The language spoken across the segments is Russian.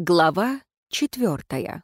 Глава четвертая.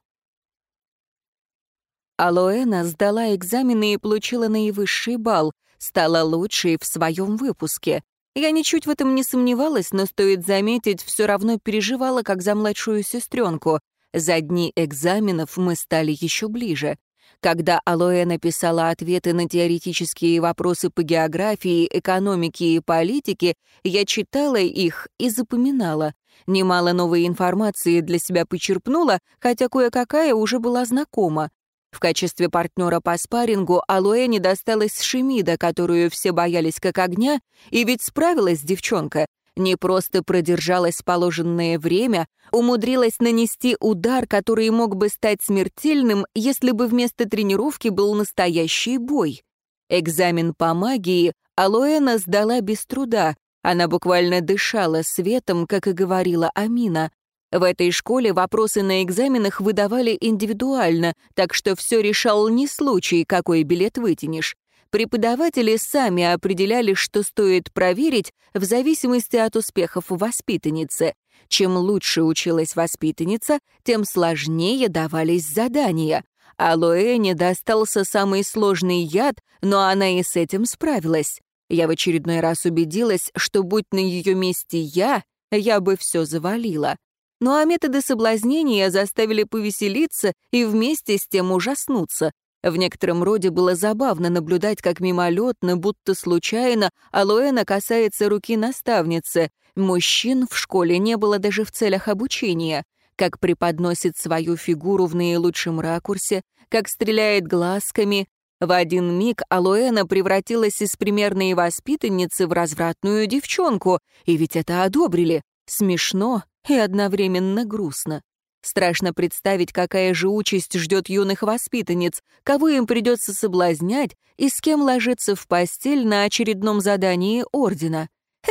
Алоэна сдала экзамены и получила наивысший балл, стала лучшей в своем выпуске. Я ничуть в этом не сомневалась, но, стоит заметить, все равно переживала, как за младшую сестренку. За дни экзаменов мы стали еще ближе. Когда Алоэ написала ответы на теоретические вопросы по географии, экономике и политике, я читала их и запоминала. Немало новой информации для себя почерпнула, хотя кое-какая уже была знакома. В качестве партнера по спаррингу Алоэ не досталась Шемида, которую все боялись как огня, и ведь справилась девчонка. Не просто продержалась положенное время, умудрилась нанести удар, который мог бы стать смертельным, если бы вместо тренировки был настоящий бой. Экзамен по магии Алоэна сдала без труда, она буквально дышала светом, как и говорила Амина. В этой школе вопросы на экзаменах выдавали индивидуально, так что все решал не случай, какой билет вытянешь. Преподаватели сами определяли, что стоит проверить в зависимости от успехов воспитанницы. Чем лучше училась воспитанница, тем сложнее давались задания. А Лоэне достался самый сложный яд, но она и с этим справилась. Я в очередной раз убедилась, что будь на ее месте я, я бы все завалила. Ну а методы соблазнения заставили повеселиться и вместе с тем ужаснуться. В некотором роде было забавно наблюдать, как мимолетно, будто случайно, Алоэна касается руки наставницы. Мужчин в школе не было даже в целях обучения. Как преподносит свою фигуру в наилучшем ракурсе, как стреляет глазками, в один миг Алоэна превратилась из примерной воспитанницы в развратную девчонку, и ведь это одобрили. Смешно и одновременно грустно. Страшно представить, какая же участь ждет юных воспитанниц, кого им придется соблазнять и с кем ложиться в постель на очередном задании Ордена.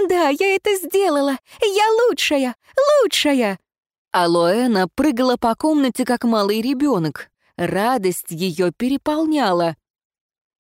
«Да, я это сделала! Я лучшая! Лучшая!» Алоэна прыгала по комнате, как малый ребенок. Радость ее переполняла.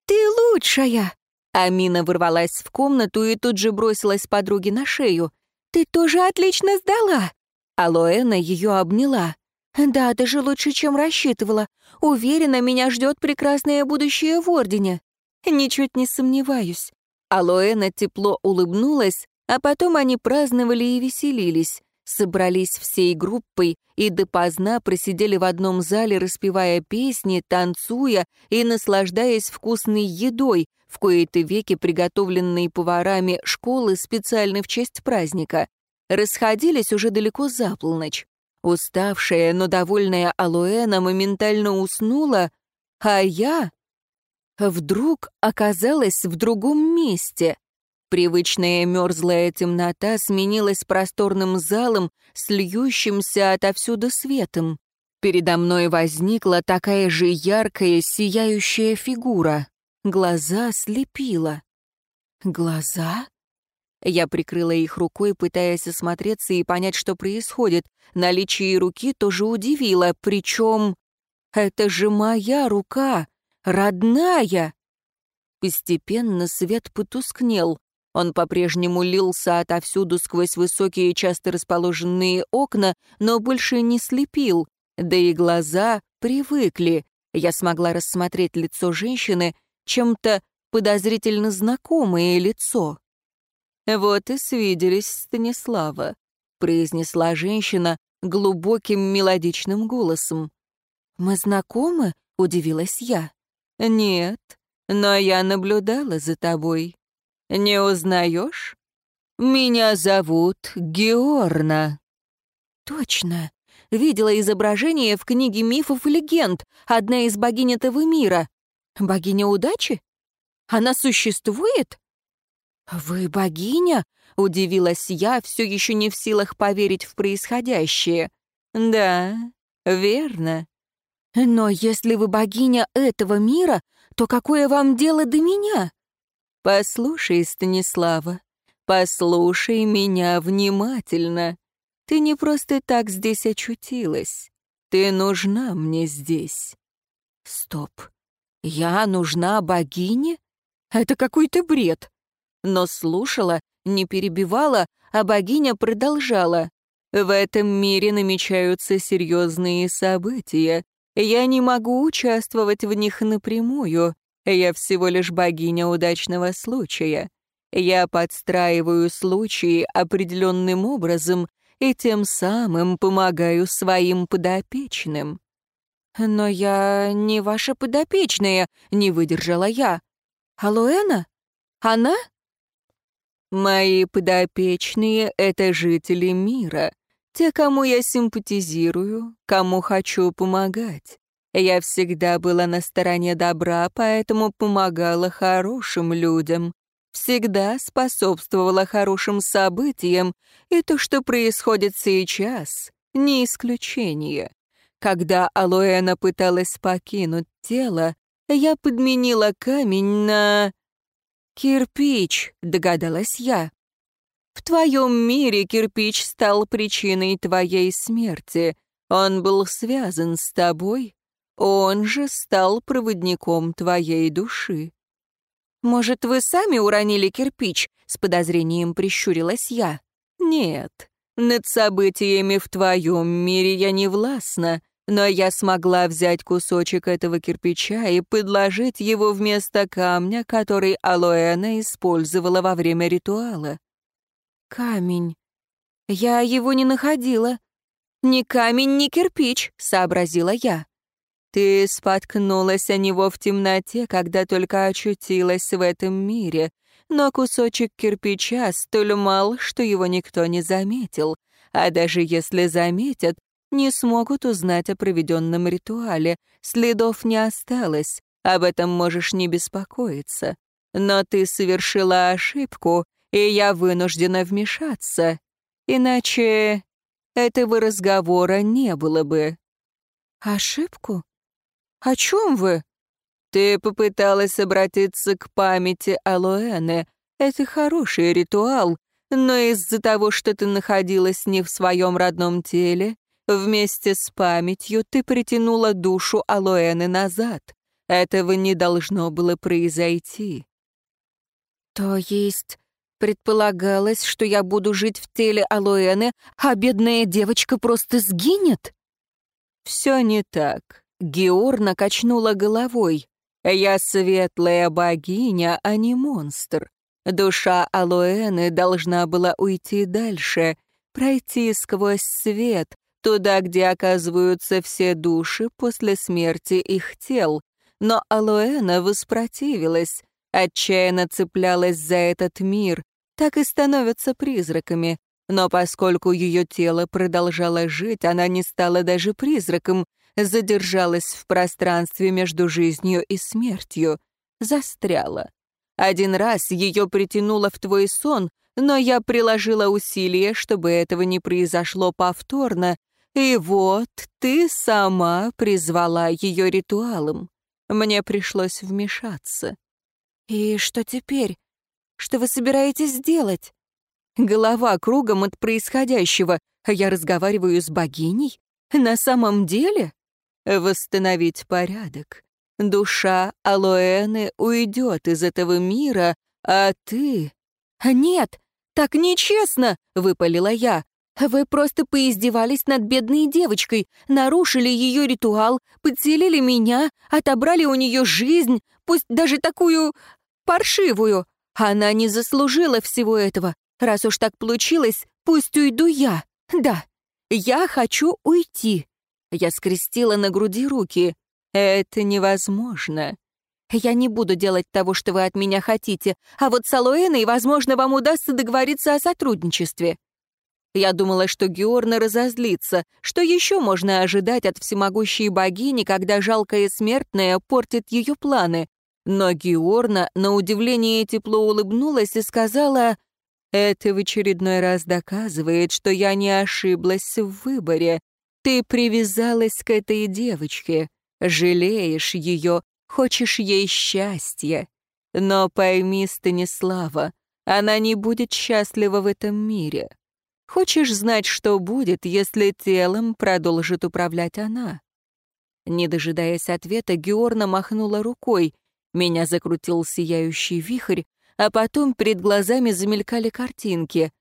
«Ты лучшая!» Амина ворвалась в комнату и тут же бросилась подруге на шею. «Ты тоже отлично сдала!» Алоэна ее обняла. «Да, даже лучше, чем рассчитывала. Уверена, меня ждет прекрасное будущее в Ордене». «Ничуть не сомневаюсь». Алоэна тепло улыбнулась, а потом они праздновали и веселились собрались всей группой и допоздна просидели в одном зале, распевая песни, танцуя и наслаждаясь вкусной едой, в кои-то веки приготовленной поварами школы специально в честь праздника. Расходились уже далеко за полночь. Уставшая, но довольная Алоэна моментально уснула, а я вдруг оказалась в другом месте. Привычная мерзлая темнота сменилась просторным залом с льющимся отовсюду светом. Передо мной возникла такая же яркая, сияющая фигура. Глаза слепила. Глаза? Я прикрыла их рукой, пытаясь осмотреться и понять, что происходит. Наличие руки тоже удивило, причем... Это же моя рука, родная! Постепенно свет потускнел. Он по-прежнему лился отовсюду сквозь высокие часто расположенные окна, но больше не слепил, да и глаза привыкли. Я смогла рассмотреть лицо женщины, чем-то подозрительно знакомое лицо. «Вот и свиделись, Станислава», — произнесла женщина глубоким мелодичным голосом. «Мы знакомы?» — удивилась я. «Нет, но я наблюдала за тобой. Не узнаешь? Меня зовут Георна». «Точно. Видела изображение в книге мифов и легенд, одна из богинь этого мира. Богиня удачи? Она существует?» «Вы богиня?» — удивилась я, все еще не в силах поверить в происходящее. «Да, верно. Но если вы богиня этого мира, то какое вам дело до меня?» «Послушай, Станислава, послушай меня внимательно. Ты не просто так здесь очутилась. Ты нужна мне здесь». «Стоп. Я нужна богине? Это какой-то бред». Но слушала, не перебивала, а богиня продолжала. В этом мире намечаются серьезные события. Я не могу участвовать в них напрямую. Я всего лишь богиня удачного случая. Я подстраиваю случаи определенным образом и тем самым помогаю своим подопечным. «Но я не ваша подопечная», — не выдержала я. «Алоэна? Она?» «Мои подопечные — это жители мира, те, кому я симпатизирую, кому хочу помогать. Я всегда была на стороне добра, поэтому помогала хорошим людям, всегда способствовала хорошим событиям, и то, что происходит сейчас, не исключение. Когда Алоэна пыталась покинуть тело, я подменила камень на... «Кирпич», — догадалась я. «В твоем мире кирпич стал причиной твоей смерти. Он был связан с тобой, он же стал проводником твоей души». «Может, вы сами уронили кирпич?» — с подозрением прищурилась я. «Нет, над событиями в твоем мире я не властна но я смогла взять кусочек этого кирпича и подложить его вместо камня, который Алоэна использовала во время ритуала. «Камень. Я его не находила. Ни камень, ни кирпич», — сообразила я. «Ты споткнулась о него в темноте, когда только очутилась в этом мире, но кусочек кирпича столь мал, что его никто не заметил, а даже если заметят, не смогут узнать о проведенном ритуале. Следов не осталось, об этом можешь не беспокоиться. Но ты совершила ошибку, и я вынуждена вмешаться. Иначе этого разговора не было бы». «Ошибку? О чем вы?» «Ты попыталась обратиться к памяти Алоэны. Это хороший ритуал, но из-за того, что ты находилась не в своем родном теле, Вместе с памятью ты притянула душу Алоэны назад. Этого не должно было произойти. То есть предполагалось, что я буду жить в теле Алоэны, а бедная девочка просто сгинет? Все не так. Георна качнула головой. Я светлая богиня, а не монстр. Душа Алоэны должна была уйти дальше, пройти сквозь свет, туда, где оказываются все души после смерти их тел. Но Алоэна воспротивилась, отчаянно цеплялась за этот мир, так и становятся призраками. Но поскольку ее тело продолжало жить, она не стала даже призраком, задержалась в пространстве между жизнью и смертью, застряла. Один раз ее притянуло в твой сон, но я приложила усилия, чтобы этого не произошло повторно, и вот ты сама призвала ее ритуалом. Мне пришлось вмешаться. И что теперь? Что вы собираетесь делать? Голова кругом от происходящего, я разговариваю с богиней? На самом деле? Восстановить порядок. Душа Алоэны уйдет из этого мира, а ты... «Нет, так нечестно!» — выпалила я. Вы просто поиздевались над бедной девочкой, нарушили ее ритуал, подселили меня, отобрали у нее жизнь, пусть даже такую паршивую. Она не заслужила всего этого. Раз уж так получилось, пусть уйду я. Да, я хочу уйти. Я скрестила на груди руки. Это невозможно. Я не буду делать того, что вы от меня хотите, а вот с Алоэной, возможно, вам удастся договориться о сотрудничестве. Я думала, что Георна разозлится. Что еще можно ожидать от всемогущей богини, когда жалкая смертная портит ее планы? Но Георна, на удивление, тепло улыбнулась и сказала, «Это в очередной раз доказывает, что я не ошиблась в выборе. Ты привязалась к этой девочке, жалеешь ее, хочешь ей счастья. Но пойми, Станислава, она не будет счастлива в этом мире. Хочешь знать, что будет, если телом продолжит управлять она?» Не дожидаясь ответа, Георна махнула рукой. Меня закрутил сияющий вихрь, а потом перед глазами замелькали картинки.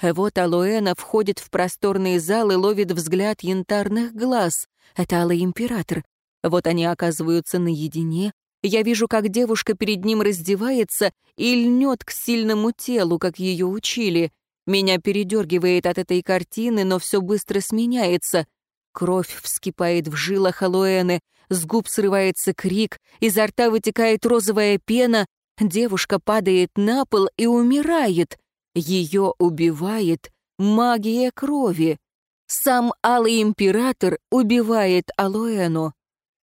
Вот Алоэна входит в просторный зал и ловит взгляд янтарных глаз. Это Алый Император. Вот они оказываются наедине. Я вижу, как девушка перед ним раздевается и льнет к сильному телу, как ее учили. Меня передергивает от этой картины, но все быстро сменяется. Кровь вскипает в жилах Алоэны, с губ срывается крик, изо рта вытекает розовая пена, девушка падает на пол и умирает. Ее убивает магия крови. Сам Алый Император убивает Алоэну.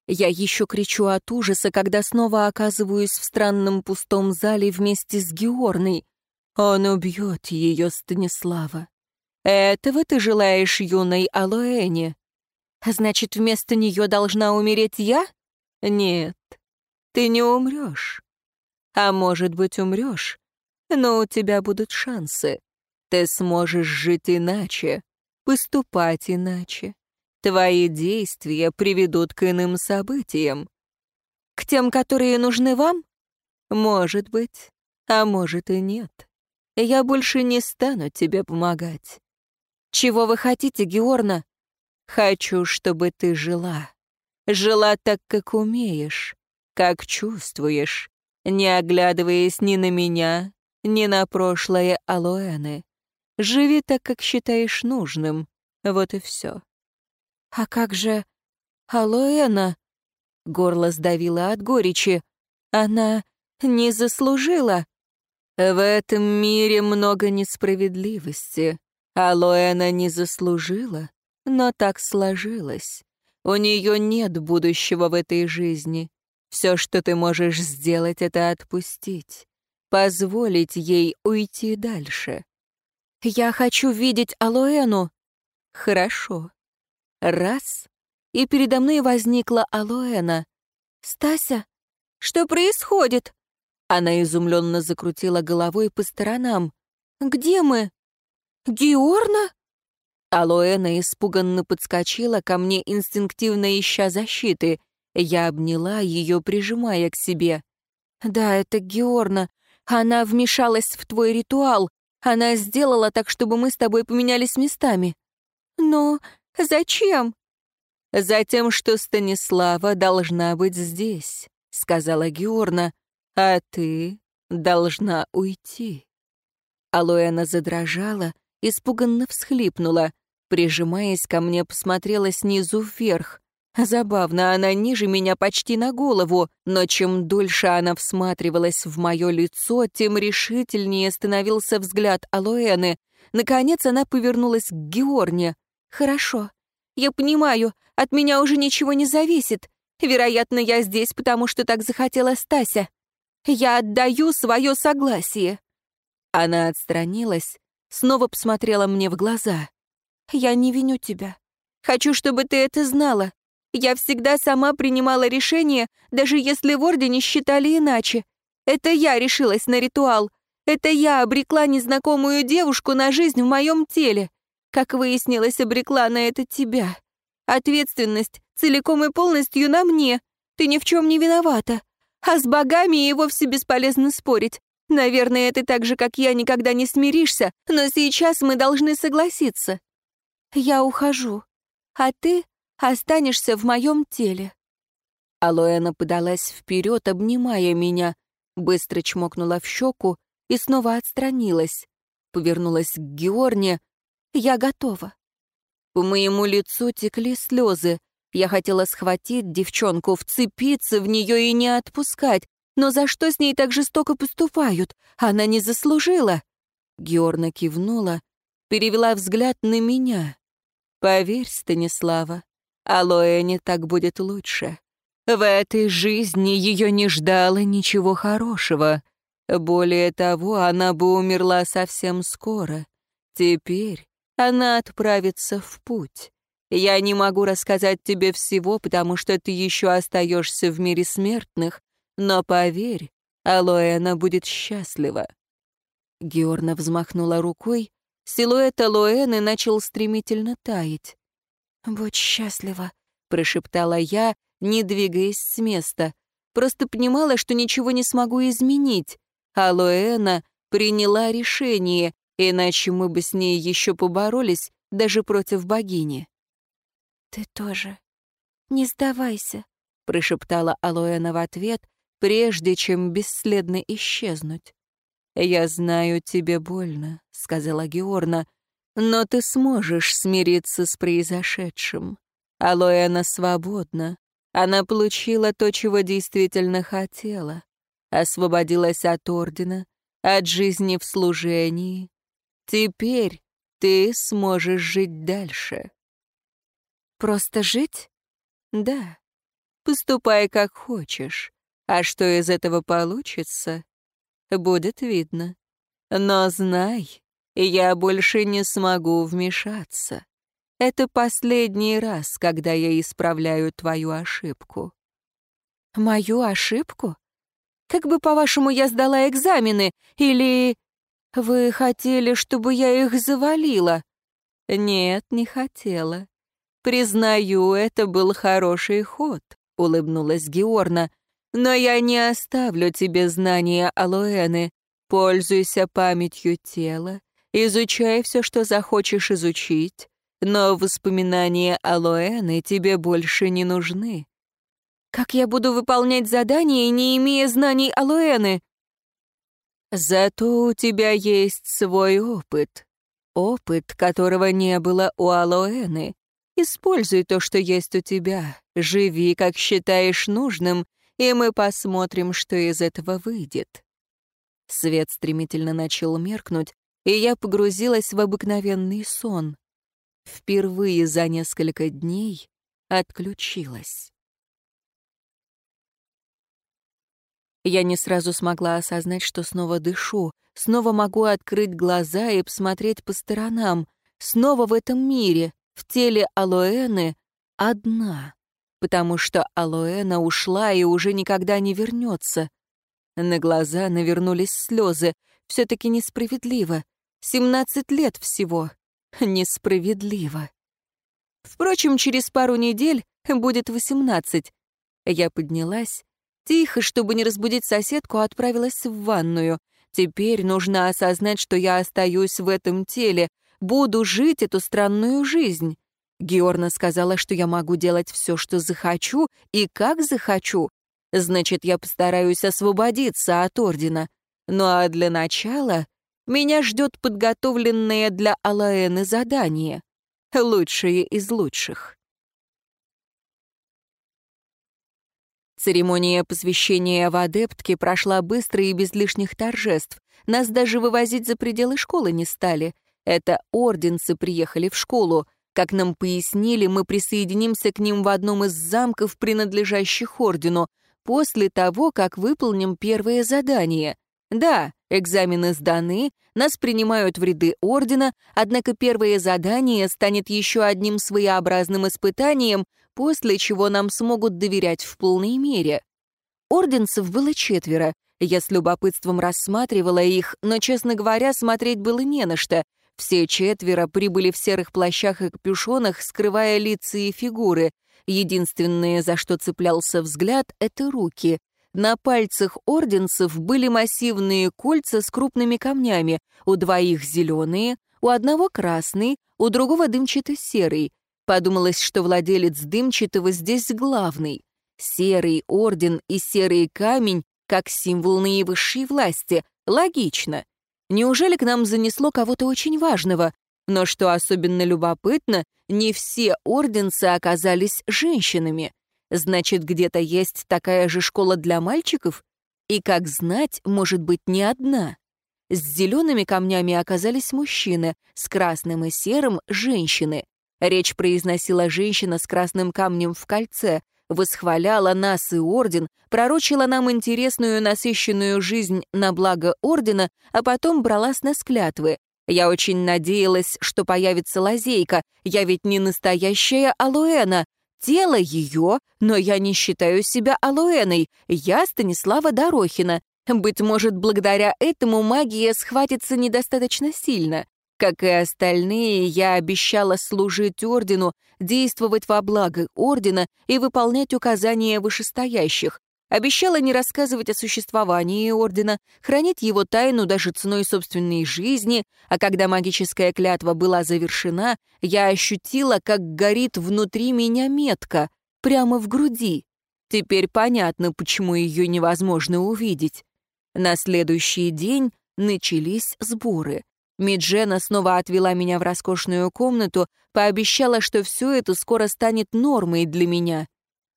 Я еще кричу от ужаса, когда снова оказываюсь в странном пустом зале вместе с Георной. Он убьет ее, Станислава. Этого ты желаешь юной Алоэне? Значит, вместо нее должна умереть я? Нет, ты не умрешь. А может быть, умрешь, но у тебя будут шансы. Ты сможешь жить иначе, поступать иначе. Твои действия приведут к иным событиям. К тем, которые нужны вам? Может быть, а может и нет. Я больше не стану тебе помогать. Чего вы хотите, Георна? Хочу, чтобы ты жила. Жила так, как умеешь, как чувствуешь, не оглядываясь ни на меня, ни на прошлое Алоэны. Живи так, как считаешь нужным. Вот и все. А как же Алоэна? Горло сдавило от горечи. Она не заслужила. В этом мире много несправедливости. Алоэна не заслужила, но так сложилось. У нее нет будущего в этой жизни. Все, что ты можешь сделать, это отпустить. Позволить ей уйти дальше. Я хочу видеть Алоэну. Хорошо. Раз. И передо мной возникла Алоэна. «Стася, что происходит?» Она изумленно закрутила головой по сторонам. «Где мы?» «Георна?» Алоэна испуганно подскочила ко мне, инстинктивно ища защиты. Я обняла ее, прижимая к себе. «Да, это Георна. Она вмешалась в твой ритуал. Она сделала так, чтобы мы с тобой поменялись местами». «Но зачем?» «Затем, что Станислава должна быть здесь», — сказала Георна а ты должна уйти». Алоэна задрожала, испуганно всхлипнула, прижимаясь ко мне, посмотрела снизу вверх. Забавно, она ниже меня почти на голову, но чем дольше она всматривалась в мое лицо, тем решительнее становился взгляд Алоэны. Наконец она повернулась к Георне. «Хорошо. Я понимаю, от меня уже ничего не зависит. Вероятно, я здесь, потому что так захотела Стася. Я отдаю свое согласие». Она отстранилась, снова посмотрела мне в глаза. «Я не виню тебя. Хочу, чтобы ты это знала. Я всегда сама принимала решения, даже если в Ордене считали иначе. Это я решилась на ритуал. Это я обрекла незнакомую девушку на жизнь в моем теле. Как выяснилось, обрекла на это тебя. Ответственность целиком и полностью на мне. Ты ни в чем не виновата. А с богами и вовсе бесполезно спорить. Наверное, ты так же, как я, никогда не смиришься, но сейчас мы должны согласиться. Я ухожу, а ты останешься в моем теле. Алоэна подалась вперед, обнимая меня, быстро чмокнула в щеку и снова отстранилась. Повернулась к Георне. «Я готова». По моему лицу текли слезы. Я хотела схватить девчонку, вцепиться в нее и не отпускать. Но за что с ней так жестоко поступают? Она не заслужила. Георна кивнула, перевела взгляд на меня. «Поверь, Станислава, Алоэне так будет лучше. В этой жизни ее не ждало ничего хорошего. Более того, она бы умерла совсем скоро. Теперь она отправится в путь. Я не могу рассказать тебе всего, потому что ты еще остаешься в мире смертных, но поверь, Алоэна будет счастлива». Георна взмахнула рукой, силуэт Алоэны начал стремительно таять. «Будь счастлива», — прошептала я, не двигаясь с места. Просто понимала, что ничего не смогу изменить. Алоэна приняла решение, иначе мы бы с ней еще поборолись даже против богини». «Ты тоже. Не сдавайся», — прошептала Алоэна в ответ, прежде чем бесследно исчезнуть. «Я знаю, тебе больно», — сказала Георна, «но ты сможешь смириться с произошедшим. Алоэна свободна. Она получила то, чего действительно хотела. Освободилась от ордена, от жизни в служении. Теперь ты сможешь жить дальше». «Просто жить?» «Да. Поступай как хочешь. А что из этого получится, будет видно. Но знай, я больше не смогу вмешаться. Это последний раз, когда я исправляю твою ошибку. Мою ошибку? Как бы, по-вашему, я сдала экзамены? Или вы хотели, чтобы я их завалила? Нет, не хотела. Признаю, это был хороший ход, улыбнулась Георна. Но я не оставлю тебе знания Алоэны. Пользуйся памятью тела, изучай все, что захочешь изучить, но воспоминания Алоэны тебе больше не нужны. Как я буду выполнять задания, не имея знаний Алоэны? Зато у тебя есть свой опыт. Опыт, которого не было у Алоэны. Используй то, что есть у тебя. Живи, как считаешь нужным, и мы посмотрим, что из этого выйдет». Свет стремительно начал меркнуть, и я погрузилась в обыкновенный сон. Впервые за несколько дней отключилась. Я не сразу смогла осознать, что снова дышу, снова могу открыть глаза и посмотреть по сторонам, снова в этом мире, в теле Алоэны, одна потому что Алоэна ушла и уже никогда не вернется. На глаза навернулись слезы. Все-таки несправедливо. Семнадцать лет всего. Несправедливо. Впрочем, через пару недель будет восемнадцать. Я поднялась. Тихо, чтобы не разбудить соседку, отправилась в ванную. Теперь нужно осознать, что я остаюсь в этом теле, буду жить эту странную жизнь. Георна сказала, что я могу делать все, что захочу и как захочу. Значит, я постараюсь освободиться от Ордена. Ну а для начала меня ждет подготовленное для Алаэны задание. Лучшее из лучших. Церемония посвящения в адептке прошла быстро и без лишних торжеств. Нас даже вывозить за пределы школы не стали. Это орденцы приехали в школу. Как нам пояснили, мы присоединимся к ним в одном из замков, принадлежащих ордену, после того, как выполним первое задание. Да, экзамены сданы, нас принимают в ряды ордена, однако первое задание станет еще одним своеобразным испытанием, после чего нам смогут доверять в полной мере. Орденцев было четверо. Я с любопытством рассматривала их, но, честно говоря, смотреть было не на что. Все четверо прибыли в серых плащах и капюшонах, скрывая лица и фигуры. Единственное, за что цеплялся взгляд, — это руки. На пальцах орденцев были массивные кольца с крупными камнями, у двоих зеленые, у одного красный, у другого дымчато-серый. Подумалось, что владелец дымчатого здесь главный. Серый орден и серый камень как символ наивысшей власти. Логично. Неужели к нам занесло кого-то очень важного? Но что особенно любопытно, не все орденцы оказались женщинами. Значит, где-то есть такая же школа для мальчиков? И, как знать, может быть, не одна. С зелеными камнями оказались мужчины, с красным и серым — женщины. Речь произносила женщина с красным камнем в кольце, восхваляла нас и орден, пророчила нам интересную насыщенную жизнь на благо ордена, а потом брала с нас клятвы. Я очень надеялась, что появится лазейка, я ведь не настоящая Алоэна. Тело ее, но я не считаю себя Алоэной, я Станислава Дорохина. Быть может, благодаря этому магия схватится недостаточно сильно. Как и остальные, я обещала служить ордену, действовать во благо ордена и выполнять указания вышестоящих. Обещала не рассказывать о существовании Ордена, хранить его тайну даже ценой собственной жизни, а когда магическая клятва была завершена, я ощутила, как горит внутри меня метка, прямо в груди. Теперь понятно, почему ее невозможно увидеть. На следующий день начались сборы. Миджена снова отвела меня в роскошную комнату, пообещала, что все это скоро станет нормой для меня.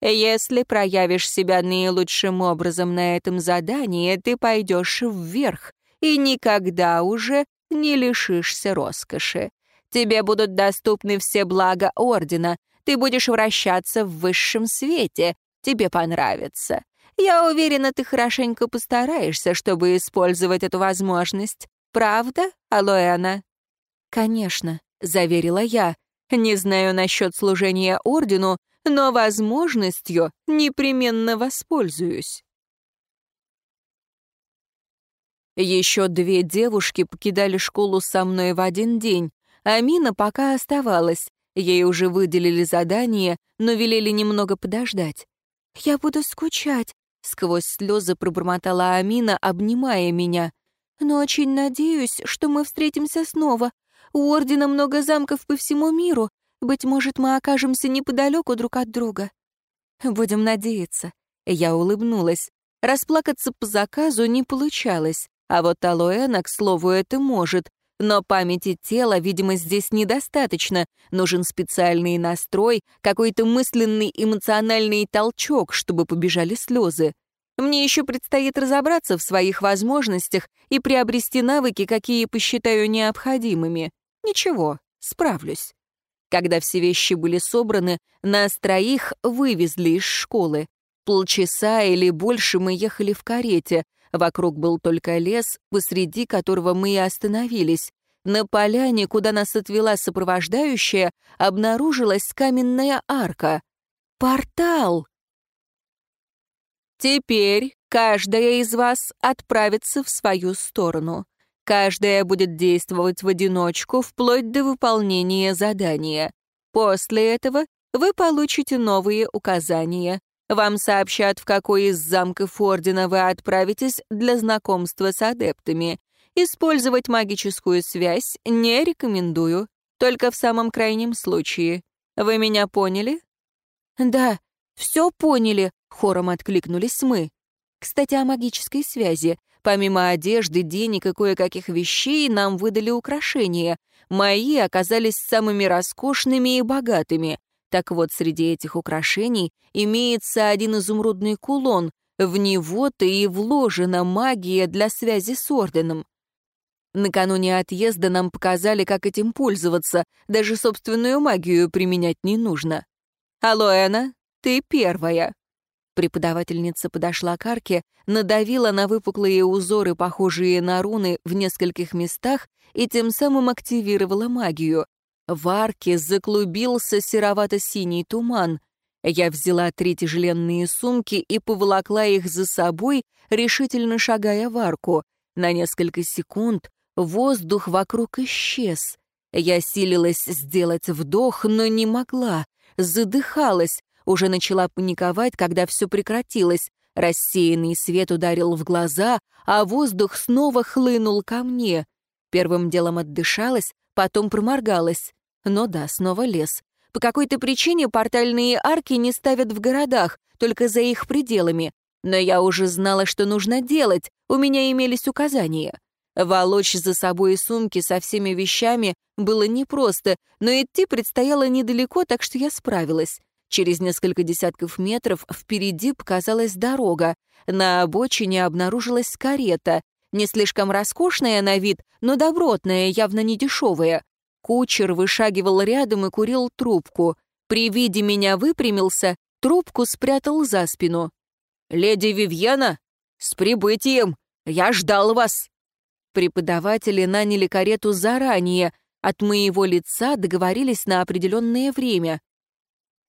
Если проявишь себя наилучшим образом на этом задании, ты пойдешь вверх и никогда уже не лишишься роскоши. Тебе будут доступны все блага Ордена, ты будешь вращаться в высшем свете, тебе понравится. Я уверена, ты хорошенько постараешься, чтобы использовать эту возможность. Правда, Алоэна?» «Конечно», — заверила я. «Не знаю насчет служения Ордену, но возможностью непременно воспользуюсь. Еще две девушки покидали школу со мной в один день, а Мина пока оставалась. Ей уже выделили задание, но велели немного подождать. «Я буду скучать», — сквозь слезы пробормотала Амина, обнимая меня. «Но очень надеюсь, что мы встретимся снова. У Ордена много замков по всему миру, быть может, мы окажемся неподалеку друг от друга. Будем надеяться. Я улыбнулась. Расплакаться по заказу не получалось, а вот Алоэна, к слову, это может. Но памяти тела, видимо, здесь недостаточно. Нужен специальный настрой, какой-то мысленный эмоциональный толчок, чтобы побежали слезы. Мне еще предстоит разобраться в своих возможностях и приобрести навыки, какие посчитаю необходимыми. Ничего, справлюсь. Когда все вещи были собраны, нас троих вывезли из школы. Полчаса или больше мы ехали в карете. Вокруг был только лес, посреди которого мы и остановились. На поляне, куда нас отвела сопровождающая, обнаружилась каменная арка. Портал! Теперь каждая из вас отправится в свою сторону. Каждая будет действовать в одиночку вплоть до выполнения задания. После этого вы получите новые указания. Вам сообщат, в какой из замков Ордена вы отправитесь для знакомства с адептами. Использовать магическую связь не рекомендую, только в самом крайнем случае. Вы меня поняли? Да, все поняли, хором откликнулись мы. Кстати, о магической связи. Помимо одежды, денег и кое-каких вещей, нам выдали украшения. Мои оказались самыми роскошными и богатыми. Так вот, среди этих украшений имеется один изумрудный кулон. В него-то и вложена магия для связи с Орденом. Накануне отъезда нам показали, как этим пользоваться. Даже собственную магию применять не нужно. «Алло, Эна, ты первая». Преподавательница подошла к арке, надавила на выпуклые узоры, похожие на руны, в нескольких местах и тем самым активировала магию. В арке заклубился серовато-синий туман. Я взяла три тяжеленные сумки и поволокла их за собой, решительно шагая в арку. На несколько секунд воздух вокруг исчез. Я силилась сделать вдох, но не могла, задыхалась, уже начала паниковать, когда все прекратилось. Рассеянный свет ударил в глаза, а воздух снова хлынул ко мне. Первым делом отдышалась, потом проморгалась. Но да, снова лес. По какой-то причине портальные арки не ставят в городах, только за их пределами. Но я уже знала, что нужно делать, у меня имелись указания. Волочь за собой сумки со всеми вещами было непросто, но идти предстояло недалеко, так что я справилась. Через несколько десятков метров впереди показалась дорога. На обочине обнаружилась карета. Не слишком роскошная на вид, но добротная, явно не дешевая. Кучер вышагивал рядом и курил трубку. При виде меня выпрямился, трубку спрятал за спину. «Леди Вивьена, с прибытием! Я ждал вас!» Преподаватели наняли карету заранее. От моего лица договорились на определенное время.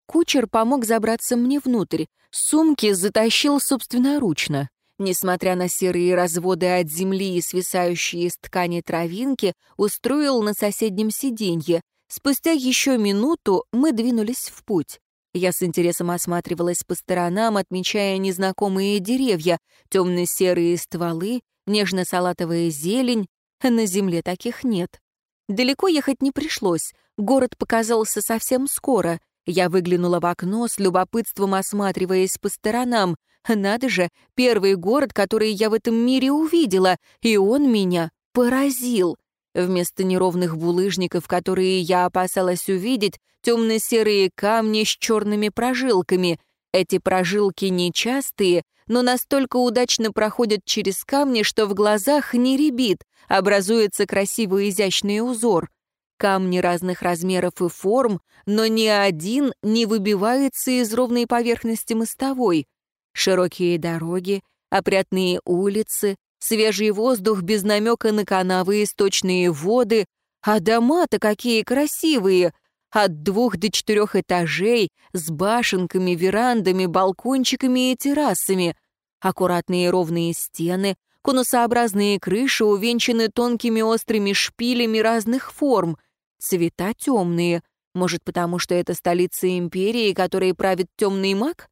Кучер помог забраться мне внутрь, сумки затащил собственноручно. Несмотря на серые разводы от земли и свисающие из ткани травинки, устроил на соседнем сиденье. Спустя еще минуту мы двинулись в путь. Я с интересом осматривалась по сторонам, отмечая незнакомые деревья, темно-серые стволы, нежно-салатовая зелень. На земле таких нет. Далеко ехать не пришлось. Город показался совсем скоро. Я выглянула в окно с любопытством, осматриваясь по сторонам. Надо же, первый город, который я в этом мире увидела, и он меня поразил. Вместо неровных булыжников, которые я опасалась увидеть, темно-серые камни с черными прожилками. Эти прожилки нечастые, но настолько удачно проходят через камни, что в глазах не рябит, образуется красивый изящный узор. Камни разных размеров и форм, но ни один не выбивается из ровной поверхности мостовой. Широкие дороги, опрятные улицы, свежий воздух без намека на канавы и сточные воды, а дома-то какие красивые! От двух до четырех этажей, с башенками, верандами, балкончиками и террасами. Аккуратные ровные стены, конусообразные крыши увенчаны тонкими острыми шпилями разных форм. Цвета темные. Может, потому что это столица империи, которой правит темный маг?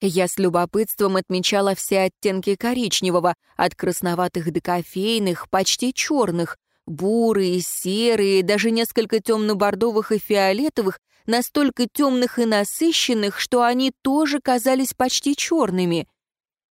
Я с любопытством отмечала все оттенки коричневого, от красноватых до кофейных, почти черных, бурые, серые, даже несколько темно-бордовых и фиолетовых, настолько темных и насыщенных, что они тоже казались почти черными.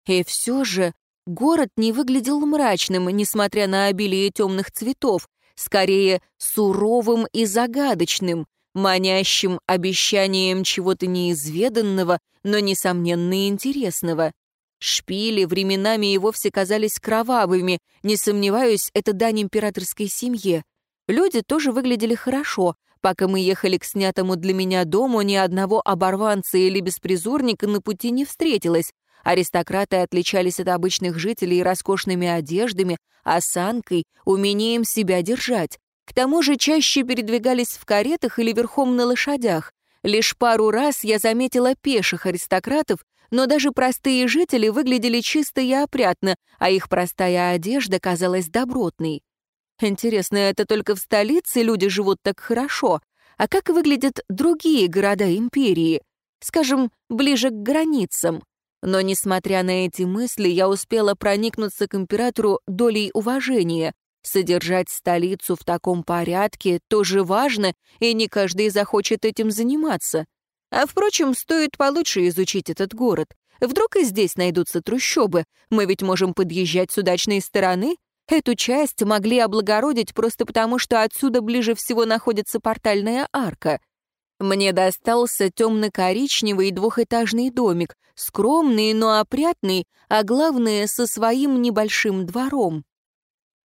И все же город не выглядел мрачным, несмотря на обилие темных цветов, скорее суровым и загадочным — манящим обещанием чего-то неизведанного, но, несомненно, интересного. Шпили временами и вовсе казались кровавыми, не сомневаюсь, это дань императорской семье. Люди тоже выглядели хорошо. Пока мы ехали к снятому для меня дому, ни одного оборванца или беспризорника на пути не встретилось. Аристократы отличались от обычных жителей роскошными одеждами, осанкой, умением себя держать. К тому же чаще передвигались в каретах или верхом на лошадях. Лишь пару раз я заметила пеших аристократов, но даже простые жители выглядели чисто и опрятно, а их простая одежда казалась добротной. Интересно, это только в столице люди живут так хорошо, а как выглядят другие города империи? Скажем, ближе к границам. Но, несмотря на эти мысли, я успела проникнуться к императору долей уважения. Содержать столицу в таком порядке тоже важно, и не каждый захочет этим заниматься. А, впрочем, стоит получше изучить этот город. Вдруг и здесь найдутся трущобы. Мы ведь можем подъезжать с удачной стороны. Эту часть могли облагородить просто потому, что отсюда ближе всего находится портальная арка. Мне достался темно-коричневый двухэтажный домик, скромный, но опрятный, а главное, со своим небольшим двором.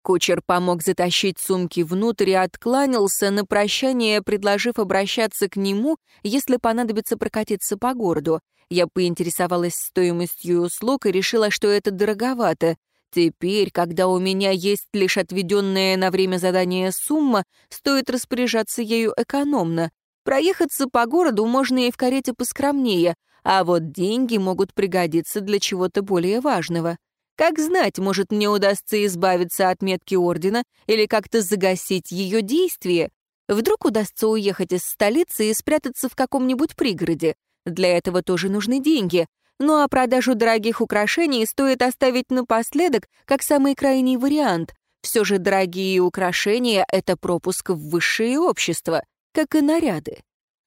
Кучер помог затащить сумки внутрь и откланялся, на прощание предложив обращаться к нему, если понадобится прокатиться по городу. Я поинтересовалась стоимостью услуг и решила, что это дороговато. Теперь, когда у меня есть лишь отведенная на время задания сумма, стоит распоряжаться ею экономно. Проехаться по городу можно и в карете поскромнее, а вот деньги могут пригодиться для чего-то более важного. Как знать, может, мне удастся избавиться от метки Ордена или как-то загасить ее действие? Вдруг удастся уехать из столицы и спрятаться в каком-нибудь пригороде. Для этого тоже нужны деньги. Ну а продажу дорогих украшений стоит оставить напоследок, как самый крайний вариант. Все же дорогие украшения — это пропуск в высшее общество, как и наряды.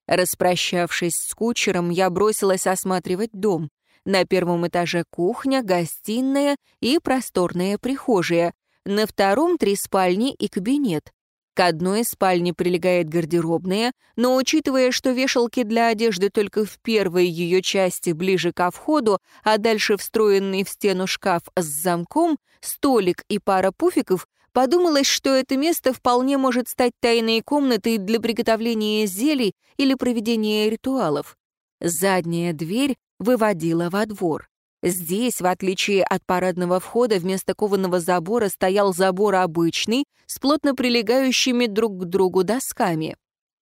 Распрощавшись с кучером, я бросилась осматривать дом. На первом этаже кухня, гостиная и просторная прихожая. На втором три спальни и кабинет. К одной спальне прилегает гардеробная, но учитывая, что вешалки для одежды только в первой ее части ближе ко входу, а дальше встроенный в стену шкаф с замком, столик и пара пуфиков, подумалось, что это место вполне может стать тайной комнатой для приготовления зелий или проведения ритуалов. Задняя дверь выводила во двор. Здесь, в отличие от парадного входа, вместо кованого забора стоял забор обычный, с плотно прилегающими друг к другу досками.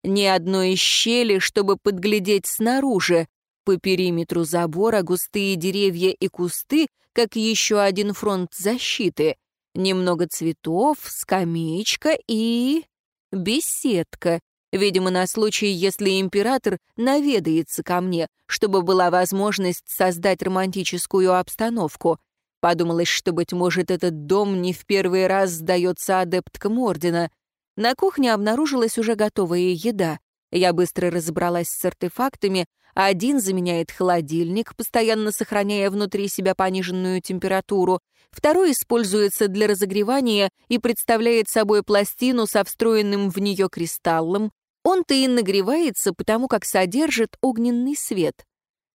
Ни одной щели, чтобы подглядеть снаружи. По периметру забора густые деревья и кусты, как еще один фронт защиты. Немного цветов, скамеечка и... беседка. Видимо, на случай, если император наведается ко мне, чтобы была возможность создать романтическую обстановку. Подумалось, что, быть может, этот дом не в первый раз сдается адепткам Ордена. На кухне обнаружилась уже готовая еда. Я быстро разобралась с артефактами. Один заменяет холодильник, постоянно сохраняя внутри себя пониженную температуру. Второй используется для разогревания и представляет собой пластину со встроенным в нее кристаллом. Он-то и нагревается, потому как содержит огненный свет.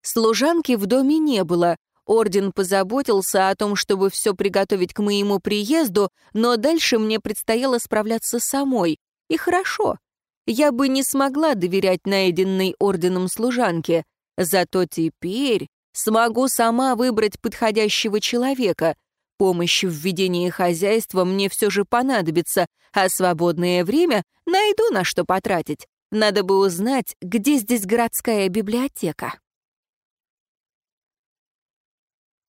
Служанки в доме не было, Орден позаботился о том, чтобы все приготовить к моему приезду, но дальше мне предстояло справляться самой. И хорошо. Я бы не смогла доверять найденной орденом служанке. Зато теперь смогу сама выбрать подходящего человека. Помощь в ведении хозяйства мне все же понадобится, а свободное время найду на что потратить. Надо бы узнать, где здесь городская библиотека.